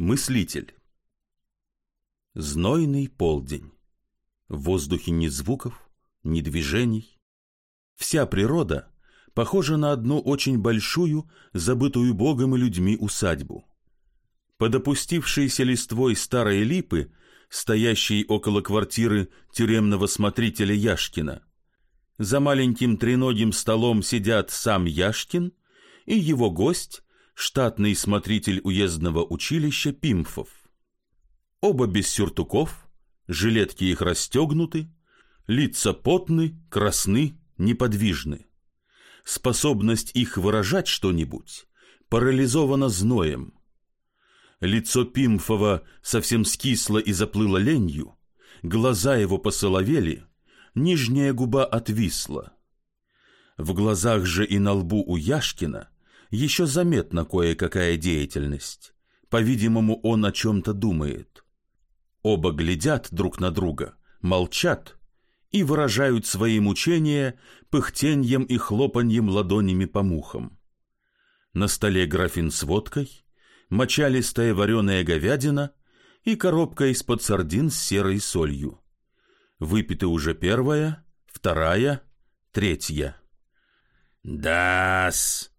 Мыслитель. Знойный полдень. В воздухе ни звуков, ни движений. Вся природа похожа на одну очень большую, забытую Богом и людьми усадьбу. Под опустившейся листвой старой липы, стоящей около квартиры тюремного смотрителя Яшкина, за маленьким треногим столом сидят сам Яшкин и его гость, штатный смотритель уездного училища Пимфов. Оба без сюртуков, жилетки их расстегнуты, лица потны, красны, неподвижны. Способность их выражать что-нибудь парализована зноем. Лицо Пимфова совсем скисло и заплыло ленью, глаза его посоловели, нижняя губа отвисла. В глазах же и на лбу у Яшкина еще заметна кое-какая деятельность. По-видимому, он о чем-то думает. Оба глядят друг на друга, молчат и выражают свои мучения пыхтеньем и хлопаньем ладонями по мухам. На столе графин с водкой, мочалистая вареная говядина и коробка из-под сардин с серой солью. Выпиты уже первая, вторая, третья. «Да-с!»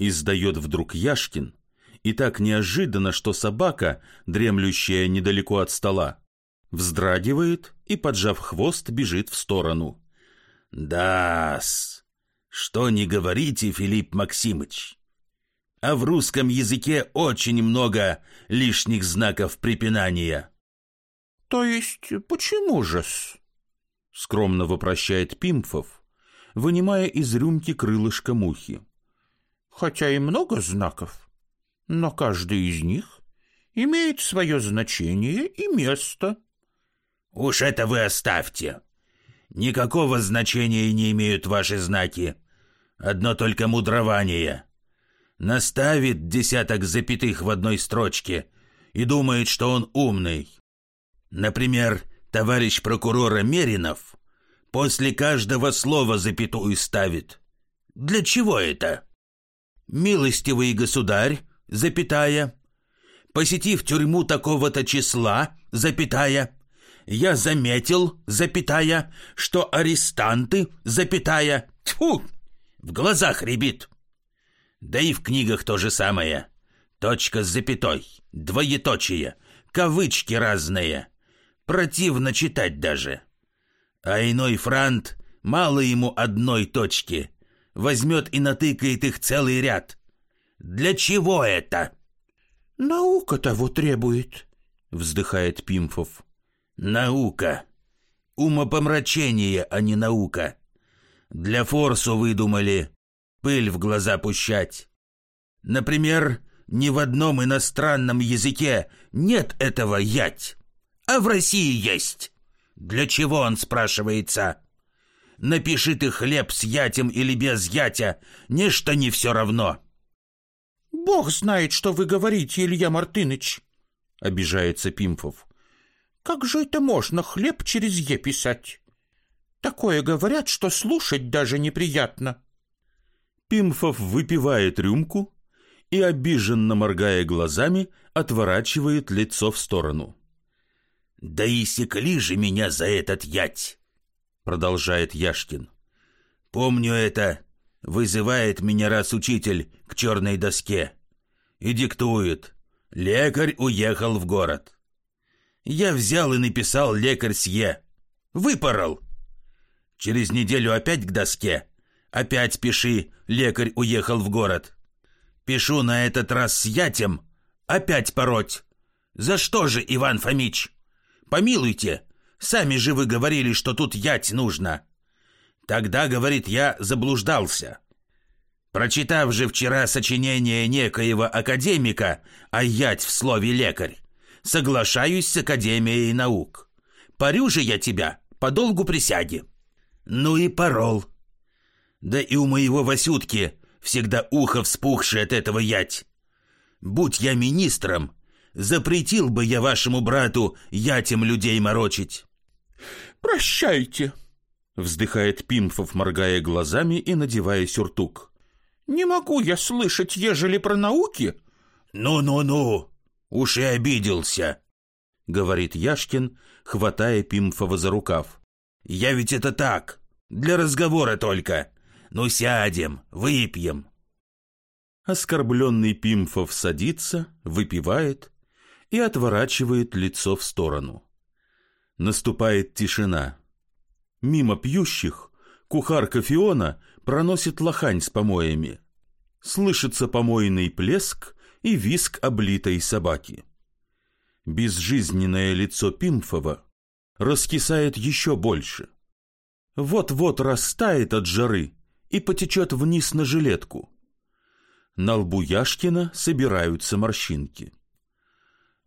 Издает вдруг Яшкин, и так неожиданно, что собака, дремлющая недалеко от стола, вздрагивает и, поджав хвост, бежит в сторону. «Да-с! Что не говорите, Филипп Максимыч? А в русском языке очень много лишних знаков препинания». «То есть почему же-с?» — скромно вопрощает Пимфов, вынимая из рюмки крылышко мухи хотя и много знаков, но каждый из них имеет свое значение и место. Уж это вы оставьте. Никакого значения не имеют ваши знаки. Одно только мудрование. Наставит десяток запятых в одной строчке и думает, что он умный. Например, товарищ прокурора Меринов после каждого слова запятую ставит. Для чего это? «Милостивый государь, запятая, посетив тюрьму такого-то числа, запятая, я заметил, запятая, что арестанты, запятая, тьфу, в глазах рябит. Да и в книгах то же самое. Точка с запятой, двоеточие, кавычки разные. Противно читать даже. А иной франт, мало ему одной точки — возьмет и натыкает их целый ряд. Для чего это? Наука того требует, вздыхает Пимфов. Наука. Умопомрачение, а не наука. Для форсу выдумали пыль в глаза пущать. Например, ни в одном иностранном языке нет этого ять, а в России есть. Для чего он спрашивается? Напиши ты хлеб с ятем или без ятя, ничто не все равно. Бог знает, что вы говорите, Илья Мартыныч, обижается Пимфов. Как же это можно хлеб через «е» писать? Такое говорят, что слушать даже неприятно. Пимфов выпивает рюмку и, обиженно моргая глазами, отворачивает лицо в сторону. «Да и секли же меня за этот ять!» Продолжает Яшкин. Помню это. Вызывает меня раз учитель к черной доске и диктует. Лекарь уехал в город. Я взял и написал лекарь сье. Выпорол. Через неделю опять к доске. Опять пиши, лекарь уехал в город. Пишу на этот раз с ятем. Опять пороть. За что же, Иван Фомич? Помилуйте, Сами же вы говорили, что тут ять нужно. Тогда, говорит, я заблуждался. Прочитав же вчера сочинение некоего академика о ять в слове лекарь, соглашаюсь с Академией наук. Парю же я тебя по долгу присяги. Ну и порол. Да и у моего Васютки всегда ухо вспухшее от этого ять. Будь я министром, запретил бы я вашему брату ятем людей морочить. «Прощайте!» — вздыхает Пимфов, моргая глазами и надевая сюртук. «Не могу я слышать, ежели про науки». «Ну-ну-ну!» уж и обиделся», — говорит Яшкин, хватая Пимфова за рукав. «Я ведь это так, для разговора только. Ну, сядем, выпьем». Оскорбленный Пимфов садится, выпивает и отворачивает лицо в сторону. Наступает тишина. Мимо пьющих кухарка Фиона проносит лохань с помоями. Слышится помойный плеск и виск облитой собаки. Безжизненное лицо Пимфова раскисает еще больше. Вот-вот растает от жары и потечет вниз на жилетку. На лбу Яшкина собираются морщинки.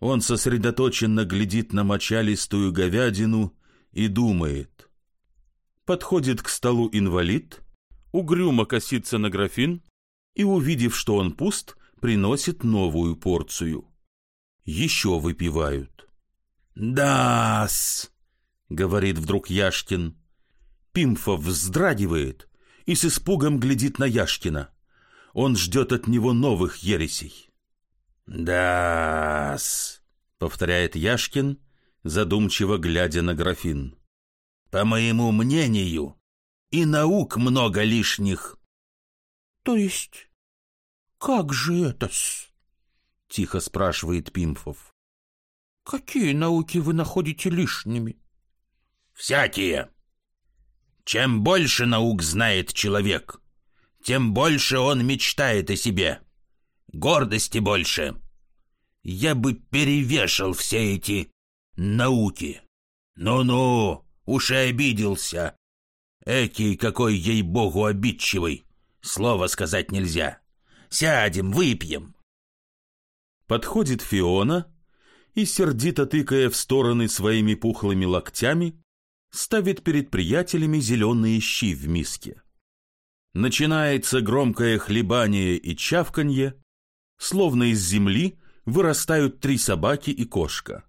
Он сосредоточенно глядит на мочалистую говядину и думает. Подходит к столу инвалид, угрюмо косится на графин и, увидев, что он пуст, приносит новую порцию. Еще выпивают. «Да-с!» — говорит вдруг Яшкин. Пимфов вздрагивает и с испугом глядит на Яшкина. Он ждет от него новых ересей. «Да-с», — повторяет Яшкин, задумчиво глядя на графин. «По моему мнению, и наук много лишних». «То есть, как же это-с?» — тихо спрашивает Пимфов. «Какие науки вы находите лишними?» «Всякие. Чем больше наук знает человек, тем больше он мечтает о себе» гордости больше. Я бы перевешал все эти науки. Ну-ну, уж и обиделся. Экий какой ей-богу обидчивый. Слова сказать нельзя. Сядем, выпьем. Подходит Фиона и, сердито тыкая в стороны своими пухлыми локтями, ставит перед приятелями зеленые щи в миске. Начинается громкое хлебание и чавканье, Словно из земли вырастают три собаки и кошка.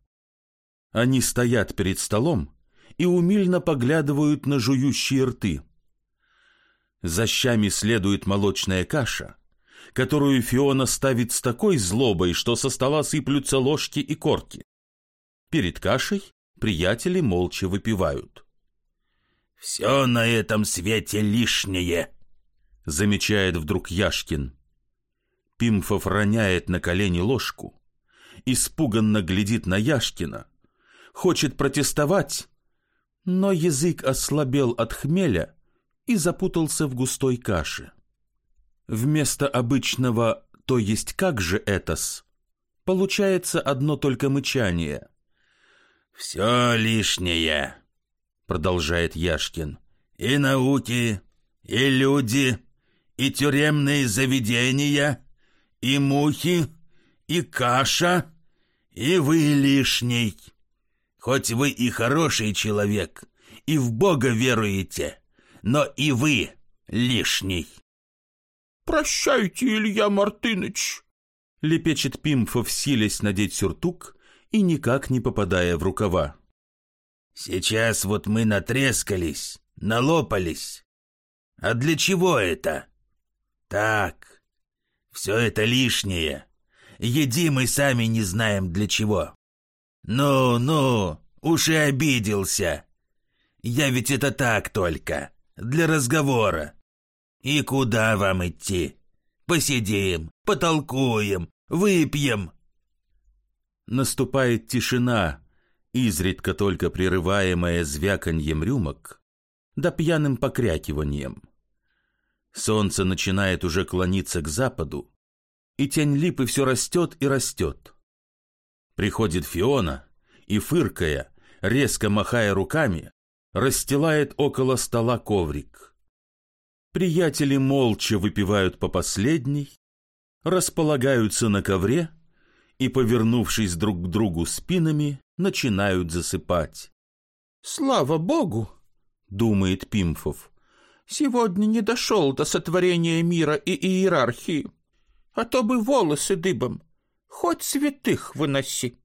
Они стоят перед столом и умильно поглядывают на жующие рты. За щами следует молочная каша, которую Фиона ставит с такой злобой, что со стола сыплются ложки и корки. Перед кашей приятели молча выпивают. «Все на этом свете лишнее», — замечает вдруг Яшкин. Пимфов роняет на колени ложку, испуганно глядит на Яшкина, хочет протестовать, но язык ослабел от хмеля и запутался в густой каше. Вместо обычного «то есть как же это-с» получается одно только мычание. «Все лишнее», — продолжает Яшкин, — «и науки, и люди, и тюремные заведения» и мухи, и каша, и вы лишний. Хоть вы и хороший человек, и в Бога веруете, но и вы лишний. «Прощайте, Илья Мартыныч!» — лепечет Пимфов, силясь надеть сюртук и никак не попадая в рукава. «Сейчас вот мы натрескались, налопались. А для чего это? Так, все это лишнее. Едим и сами не знаем для чего. Ну, ну, уж и обиделся. Я ведь это так только, для разговора. И куда вам идти? Посидим, потолкуем, выпьем. Наступает тишина, изредка только прерываемая звяканьем рюмок, да пьяным покрякиванием. Солнце начинает уже клониться к западу, и тень липы все растет и растет. Приходит Фиона и, фыркая, резко махая руками, расстилает около стола коврик. Приятели молча выпивают по последней, располагаются на ковре и, повернувшись друг к другу спинами, начинают засыпать. «Слава Богу!» — думает Пимфов сегодня не дошел до сотворения мира и иерархии, а то бы волосы дыбом, хоть святых выноси.